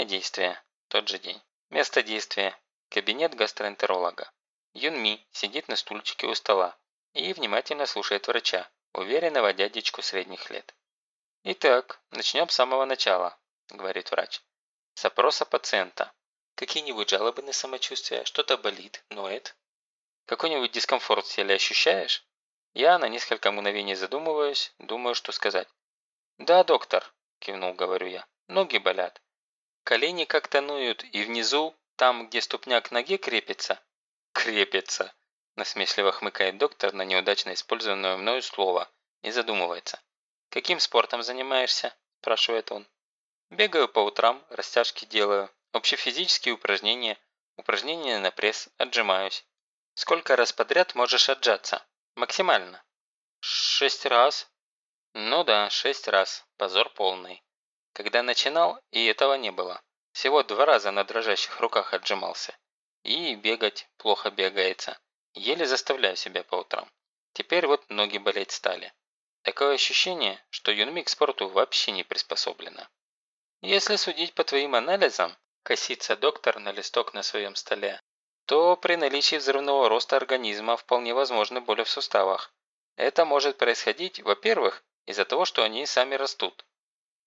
Время действия – тот же день. Место действия – кабинет гастроэнтеролога. Юнми сидит на стульчике у стола и внимательно слушает врача, уверенного дядечку средних лет. «Итак, начнем с самого начала», – говорит врач. «С опроса пациента. Какие-нибудь жалобы на самочувствие? Что-то болит, ноет? Какой-нибудь дискомфорт в ощущаешь?» Я на несколько мгновений задумываюсь, думаю, что сказать. «Да, доктор», – кивнул, говорю я, – «ноги болят. Колени как-то ноют, и внизу, там, где ступня к ноге крепится». «Крепится», – насмешливо хмыкает доктор на неудачно использованное мною слово и задумывается. «Каким спортом занимаешься?» – спрашивает он. «Бегаю по утрам, растяжки делаю, общефизические упражнения, упражнения на пресс, отжимаюсь. Сколько раз подряд можешь отжаться?» Максимально. Шесть раз. Ну да, шесть раз. Позор полный. Когда начинал, и этого не было. Всего два раза на дрожащих руках отжимался. И бегать плохо бегается. Еле заставляю себя по утрам. Теперь вот ноги болеть стали. Такое ощущение, что Юнми к спорту вообще не приспособлена. Если судить по твоим анализам, косится доктор на листок на своем столе, то при наличии взрывного роста организма вполне возможны боли в суставах. Это может происходить, во-первых, из-за того, что они сами растут.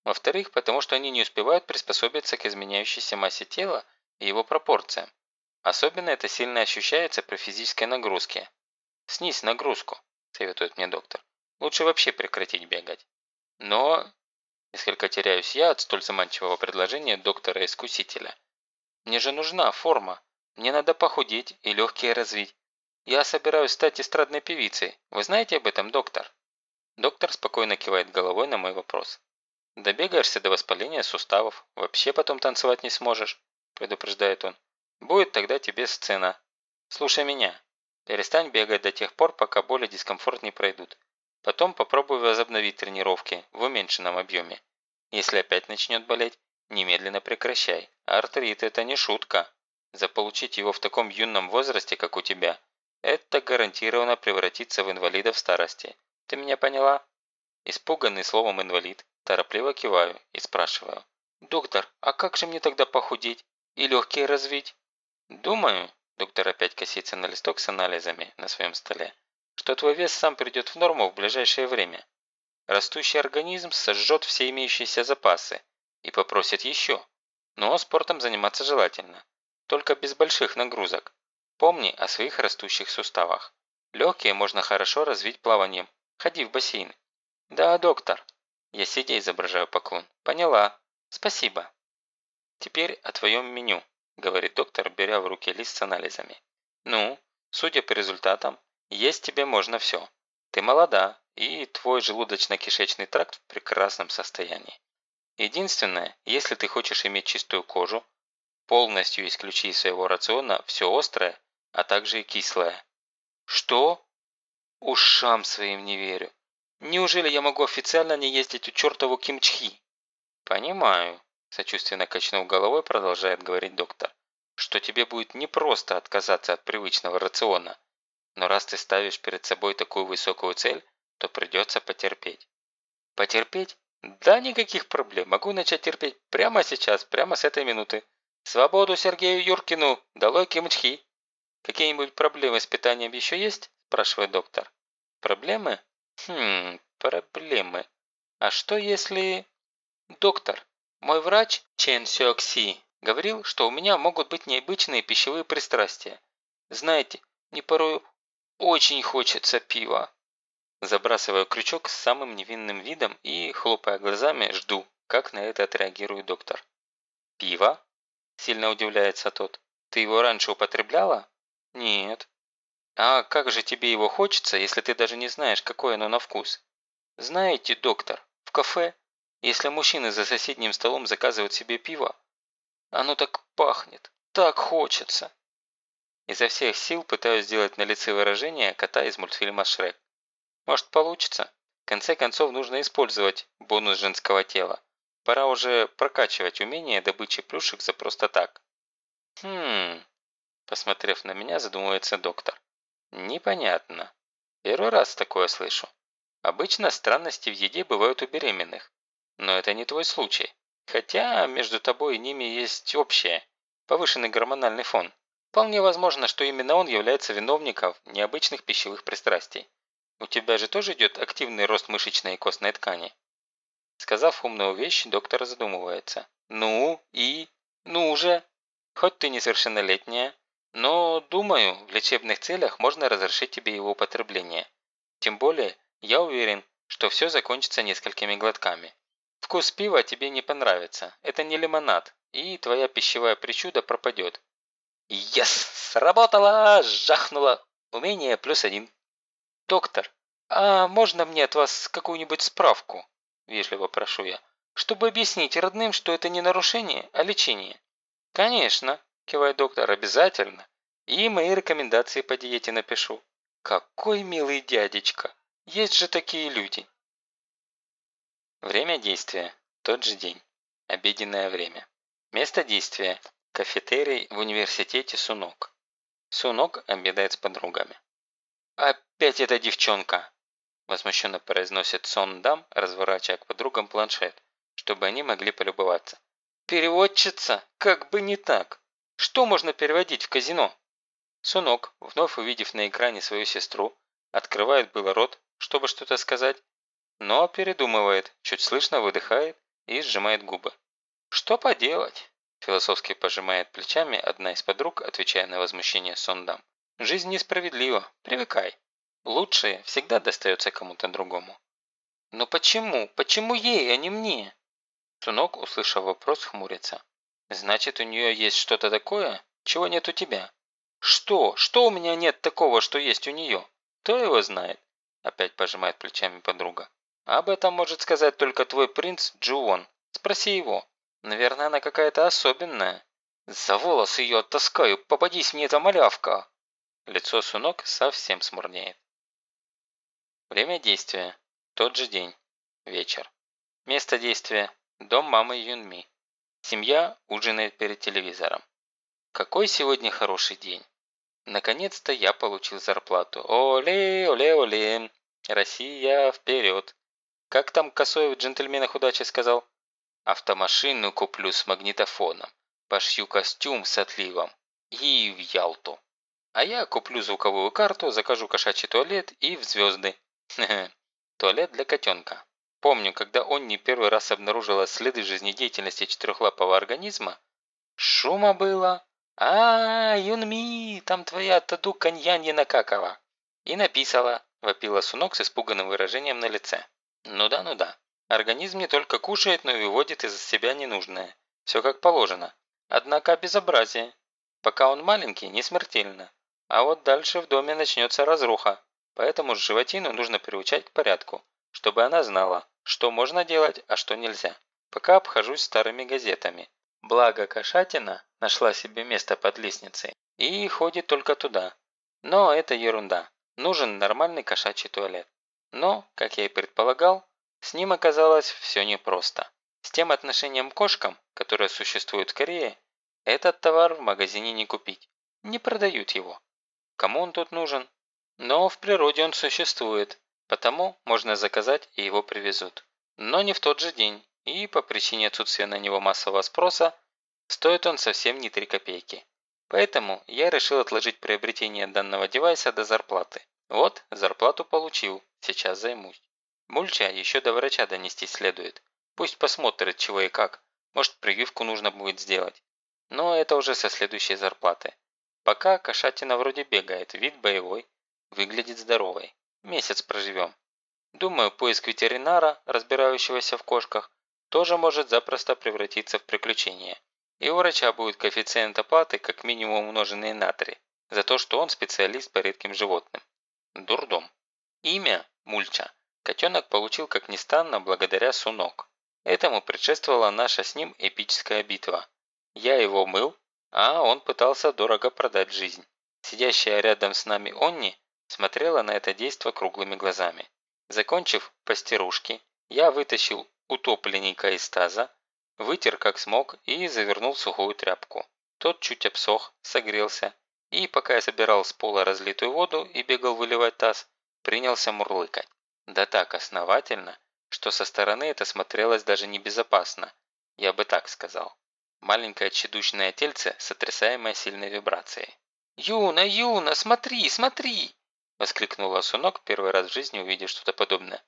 Во-вторых, потому что они не успевают приспособиться к изменяющейся массе тела и его пропорциям. Особенно это сильно ощущается при физической нагрузке. «Снизь нагрузку», – советует мне доктор. «Лучше вообще прекратить бегать». Но, несколько теряюсь я от столь заманчивого предложения доктора-искусителя. Мне же нужна форма, мне надо похудеть и легкие развить. Я собираюсь стать эстрадной певицей. Вы знаете об этом, доктор?» Доктор спокойно кивает головой на мой вопрос. «Добегаешься до воспаления суставов, вообще потом танцевать не сможешь», предупреждает он. «Будет тогда тебе сцена. Слушай меня. Перестань бегать до тех пор, пока боль и дискомфорт не пройдут. Потом попробуй возобновить тренировки в уменьшенном объеме. Если опять начнет болеть, немедленно прекращай. Артрит – это не шутка. Заполучить его в таком юном возрасте, как у тебя, это гарантированно превратиться в инвалида в старости. Ты меня поняла?» Испуганный словом «инвалид», торопливо киваю и спрашиваю. «Доктор, а как же мне тогда похудеть и легкие развить?» «Думаю», доктор опять косится на листок с анализами на своем столе, что твой вес сам придет в норму в ближайшее время. Растущий организм сожжет все имеющиеся запасы и попросит еще. Но спортом заниматься желательно. Только без больших нагрузок. Помни о своих растущих суставах. Легкие можно хорошо развить плаванием. Ходи в бассейн. Да, доктор. Я сидя изображаю поклон. Поняла. Спасибо. Теперь о твоем меню, говорит доктор, беря в руки лист с анализами. Ну, судя по результатам, есть тебе можно все. Ты молода, и твой желудочно-кишечный тракт в прекрасном состоянии. Единственное, если ты хочешь иметь чистую кожу, Полностью исключи из своего рациона все острое, а также и кислое. Что? Ушам своим не верю. Неужели я могу официально не ездить у чертову кимчхи? Понимаю, сочувственно качнув головой, продолжает говорить доктор, что тебе будет непросто отказаться от привычного рациона. Но раз ты ставишь перед собой такую высокую цель, то придется потерпеть. Потерпеть? Да никаких проблем. Могу начать терпеть прямо сейчас, прямо с этой минуты. «Свободу Сергею Юркину! Долой кимчхи!» «Какие-нибудь проблемы с питанием еще есть?» – спрашивает доктор. «Проблемы? Хм, проблемы. А что если...» «Доктор, мой врач Чен Сюокси говорил, что у меня могут быть необычные пищевые пристрастия. Знаете, мне порой очень хочется пива». Забрасываю крючок с самым невинным видом и, хлопая глазами, жду, как на это отреагирует доктор. «Пиво?» Сильно удивляется тот. Ты его раньше употребляла? Нет. А как же тебе его хочется, если ты даже не знаешь, какое оно на вкус? Знаете, доктор, в кафе, если мужчины за соседним столом заказывают себе пиво, оно так пахнет, так хочется. Изо всех сил пытаюсь сделать на лице выражение кота из мультфильма «Шрек». Может получится? В конце концов нужно использовать бонус женского тела. Пора уже прокачивать умение добычи плюшек за просто так. Хм, посмотрев на меня, задумывается доктор. Непонятно. Первый раз такое слышу. Обычно странности в еде бывают у беременных. Но это не твой случай. Хотя между тобой и ними есть общее, повышенный гормональный фон. Вполне возможно, что именно он является виновником необычных пищевых пристрастий. У тебя же тоже идет активный рост мышечной и костной ткани. Сказав умную вещь, доктор задумывается. Ну и? Ну уже? Хоть ты несовершеннолетняя, но, думаю, в лечебных целях можно разрешить тебе его употребление. Тем более, я уверен, что все закончится несколькими глотками. Вкус пива тебе не понравится, это не лимонад, и твоя пищевая причуда пропадет. Yes! Сработало! Жахнуло! Умение плюс один. Доктор, а можно мне от вас какую-нибудь справку? Вежливо прошу я. Чтобы объяснить родным, что это не нарушение, а лечение. Конечно, кивает доктор, обязательно. И мои рекомендации по диете напишу. Какой милый дядечка. Есть же такие люди. Время действия. Тот же день. Обеденное время. Место действия. Кафетерий в университете Сунок. Сунок обедает с подругами. «Опять эта девчонка!» Возмущенно произносит Сон Дам, разворачивая к подругам планшет, чтобы они могли полюбоваться. «Переводчица? Как бы не так! Что можно переводить в казино?» Сунок, вновь увидев на экране свою сестру, открывает было рот, чтобы что-то сказать, но передумывает, чуть слышно выдыхает и сжимает губы. «Что поделать?» Философски пожимает плечами одна из подруг, отвечая на возмущение Сондам. «Жизнь несправедлива. Привыкай. Лучшее всегда достается кому-то другому». «Но почему? Почему ей, а не мне?» Сунок, услышав вопрос, хмурится. «Значит, у нее есть что-то такое, чего нет у тебя?» «Что? Что у меня нет такого, что есть у нее?» «Кто его знает?» Опять пожимает плечами подруга. «Об этом может сказать только твой принц Джуон. Спроси его». Наверное, она какая-то особенная. За волосы ее оттаскаю, попадись мне эта малявка. Лицо Сунок совсем смурнеет. Время действия. Тот же день. Вечер. Место действия. Дом мамы Юнми. Семья ужинает перед телевизором. Какой сегодня хороший день. Наконец-то я получил зарплату. Оле, оле, оле. Россия вперед. Как там косой в джентльменах удачи сказал? Автомашину куплю с магнитофоном, пошью костюм с отливом и в Ялту. А я куплю звуковую карту, закажу кошачий туалет и в звезды. Туалет для котенка. Помню, когда он не первый раз обнаружила следы жизнедеятельности четырехлапого организма, шума было. а, Юнми, там твоя таду каньянье накакала. И написала, вопила Сунок с испуганным выражением на лице. Ну да, ну да. Организм не только кушает, но и выводит из себя ненужное. Все как положено. Однако безобразие. Пока он маленький, не смертельно. А вот дальше в доме начнется разруха. Поэтому животину нужно приучать к порядку, чтобы она знала, что можно делать, а что нельзя. Пока обхожусь старыми газетами. Благо кошатина нашла себе место под лестницей и ходит только туда. Но это ерунда. Нужен нормальный кошачий туалет. Но, как я и предполагал, с ним оказалось все непросто. С тем отношением к кошкам, которое существует в Корее, этот товар в магазине не купить. Не продают его. Кому он тут нужен? Но в природе он существует, потому можно заказать и его привезут. Но не в тот же день, и по причине отсутствия на него массового спроса, стоит он совсем не 3 копейки. Поэтому я решил отложить приобретение данного девайса до зарплаты. Вот, зарплату получил, сейчас займусь. Мульча еще до врача донести следует. Пусть посмотрит, чего и как. Может, прививку нужно будет сделать. Но это уже со следующей зарплаты. Пока кошатина вроде бегает, вид боевой, выглядит здоровой. Месяц проживем. Думаю, поиск ветеринара, разбирающегося в кошках, тоже может запросто превратиться в приключение. И у врача будет коэффициент оплаты как минимум умноженный на 3, за то, что он специалист по редким животным. Дурдом. Имя – Мульча Котенок получил, как ни странно, благодаря Сунок. Этому предшествовала наша с ним эпическая битва. Я его мыл, а он пытался дорого продать жизнь. Сидящая рядом с нами Онни смотрела на это действо круглыми глазами. Закончив постирушки, я вытащил утопленника из таза, вытер как смог и завернул сухую тряпку. Тот чуть обсох, согрелся, и пока я собирал с пола разлитую воду и бегал выливать таз, принялся мурлыкать. Да так основательно, что со стороны это смотрелось даже небезопасно. Я бы так сказал. Маленькое тщедушное тельце, сотрясаемое сильной вибрацией. «Юна, Юна, смотри, смотри!» Воскликнула Сунок, первый раз в жизни увидев что-то подобное.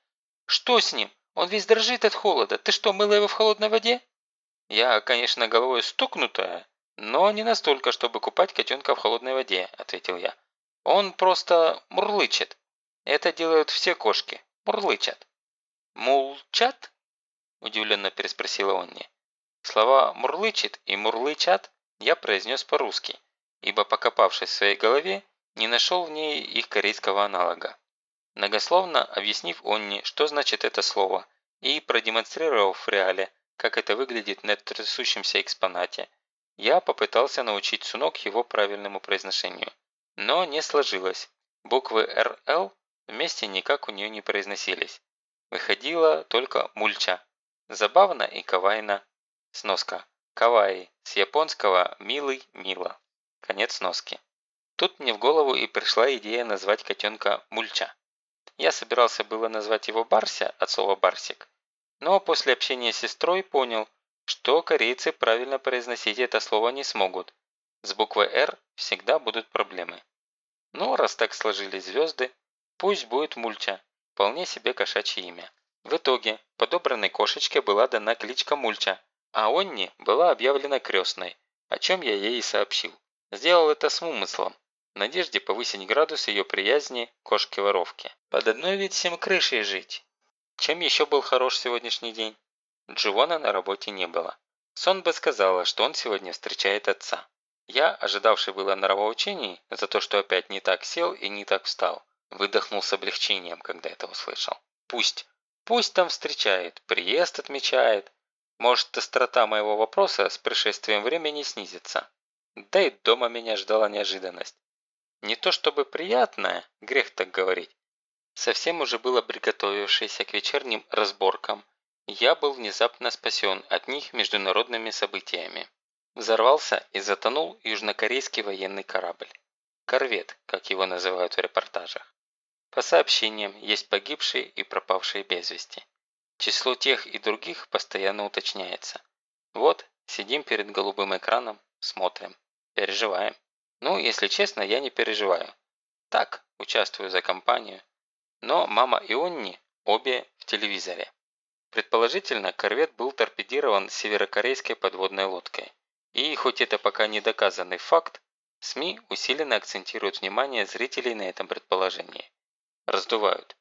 «Что с ним? Он весь дрожит от холода. Ты что, мыла его в холодной воде?» «Я, конечно, головой стукнутая, но не настолько, чтобы купать котенка в холодной воде», – ответил я. «Он просто мурлычет. Это делают все кошки. Мурлычат». «Мулчат?» – удивленно переспросила Онни. Слова «мурлычет» и «мурлычат» я произнес по-русски, ибо, покопавшись в своей голове, не нашел в ней их корейского аналога. Многословно объяснив Онни, что значит это слово, и продемонстрировав в реале, как это выглядит на трясущемся экспонате, я попытался научить Сунок его правильному произношению. Но не сложилось. Буквы «РЛ» вместе никак у нее не произносились. Выходила только мульча. Забавно и кавайно. Сноска. Каваи. С японского «милый, мило». Конец сноски. Тут мне в голову и пришла идея назвать котенка Мульча. Я собирался было назвать его Барся от слова «барсик», но после общения с сестрой понял, что корейцы правильно произносить это слово не смогут. С буквой «Р» всегда будут проблемы. Ну, раз так сложились звезды, пусть будет Мульча, вполне себе кошачье имя. В итоге подобранной кошечке была дана кличка Мульча, а Онни была объявлена крестной, о чем я ей и сообщил. Сделал это с умыслом, надежде повысить градус ее приязни кошки-воровки. Под одной ведь всем крышей жить. Чем еще был хорош сегодняшний день? Дживона на работе не было. Сон бы сказала, что он сегодня встречает отца. Я, ожидавший было нравоучений за то, что опять не так сел и не так встал, выдохнул с облегчением, когда это услышал. Пусть. Пусть там встречает, приезд отмечает. Может, острота моего вопроса с пришествием времени снизится. Да и дома меня ждала неожиданность. Не то чтобы приятное, грех так говорить. Совсем уже было приготовившийся к вечерним разборкам, я был внезапно спасен от них международными событиями. Взорвался и затонул южнокорейский военный корабль. Корвет, как его называют в репортажах. По сообщениям, есть погибшие и пропавшие без вести. Число тех и других постоянно уточняется. Вот, сидим перед голубым экраном, смотрим, переживаем. Ну, если честно, я не переживаю. Так, участвую за компанию. Но мама и Онни обе в телевизоре. Предположительно, корвет был торпедирован северокорейской подводной лодкой. И хоть это пока не доказанный факт, СМИ усиленно акцентируют внимание зрителей на этом предположении. Раздувают.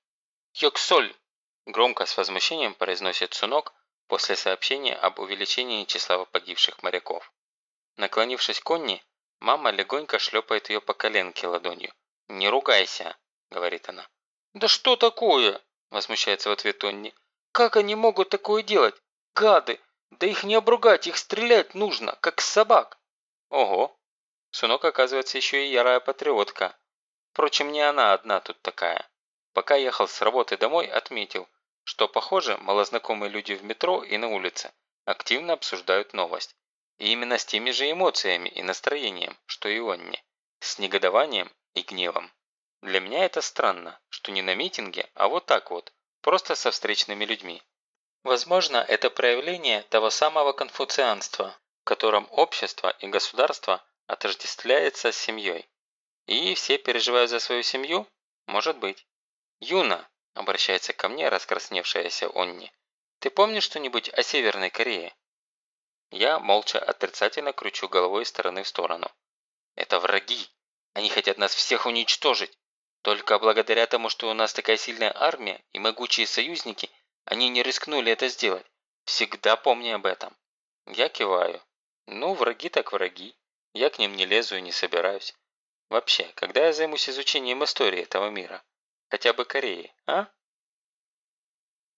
«Йоксоль!» – громко с возмущением произносит Сунок после сообщения об увеличении числа погибших моряков. Наклонившись к Конни, Мама легонько шлепает ее по коленке ладонью. «Не ругайся», – говорит она. «Да что такое?» – возмущается в ответ Тонни. «Как они могут такое делать? Гады! Да их не обругать, их стрелять нужно, как собак!» «Ого!» Сунок оказывается еще и ярая патриотка. Впрочем, не она одна тут такая. Пока ехал с работы домой, отметил, что, похоже, малознакомые люди в метро и на улице активно обсуждают новость. И именно с теми же эмоциями и настроением, что и Онни. С негодованием и гневом. Для меня это странно, что не на митинге, а вот так вот, просто со встречными людьми. Возможно, это проявление того самого конфуцианства, в котором общество и государство отождествляется с семьей. И все переживают за свою семью? Может быть. «Юна», – обращается ко мне раскрасневшаяся Онни, – «ты помнишь что-нибудь о Северной Корее?» Я молча отрицательно кручу головой из стороны в сторону. Это враги. Они хотят нас всех уничтожить. Только благодаря тому, что у нас такая сильная армия и могучие союзники, они не рискнули это сделать. Всегда помни об этом. Я киваю. Ну, враги так враги. Я к ним не лезу и не собираюсь. Вообще, когда я займусь изучением истории этого мира? Хотя бы Кореи, а?